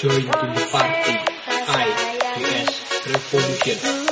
join to the party. I, PS Revolution,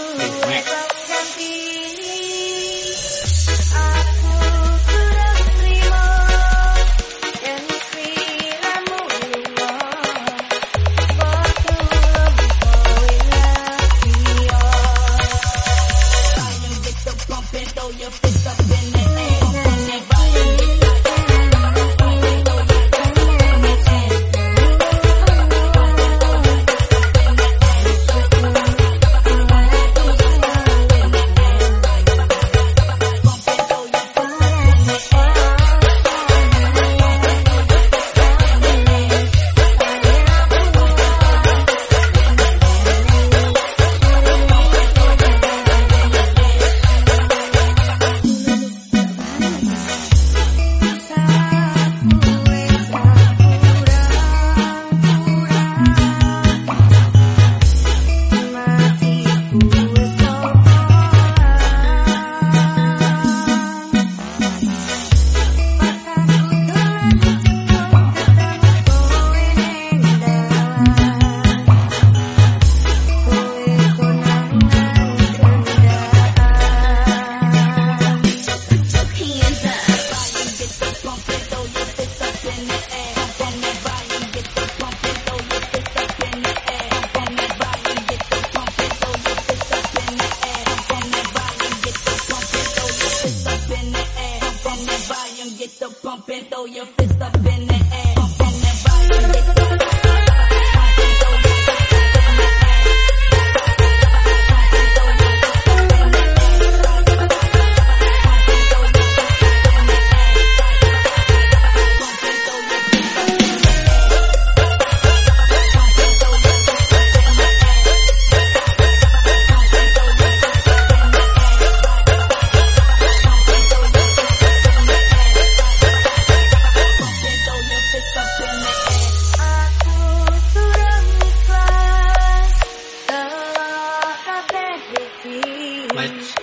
throw your fist up in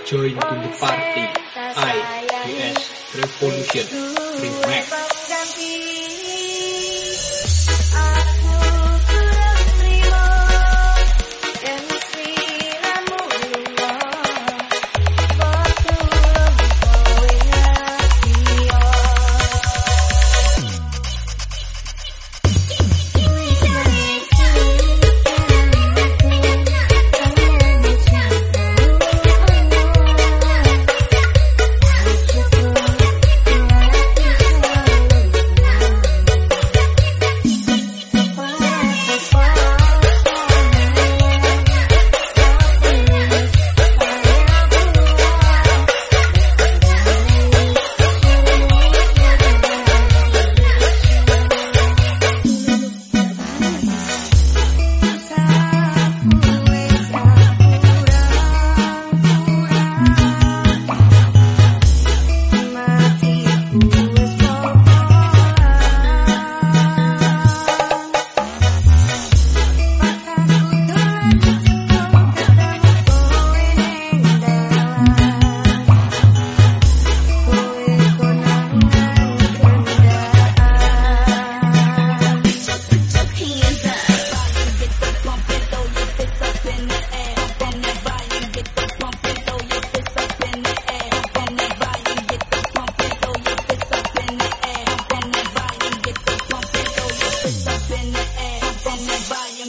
join to the party. I, PS Revolution, Remix.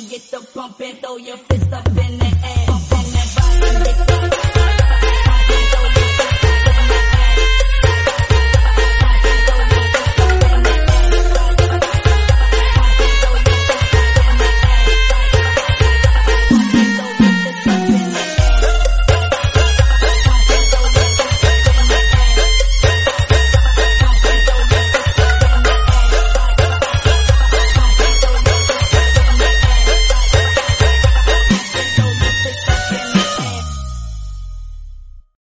get the pump and throw your fist up in the air. Pump on that body,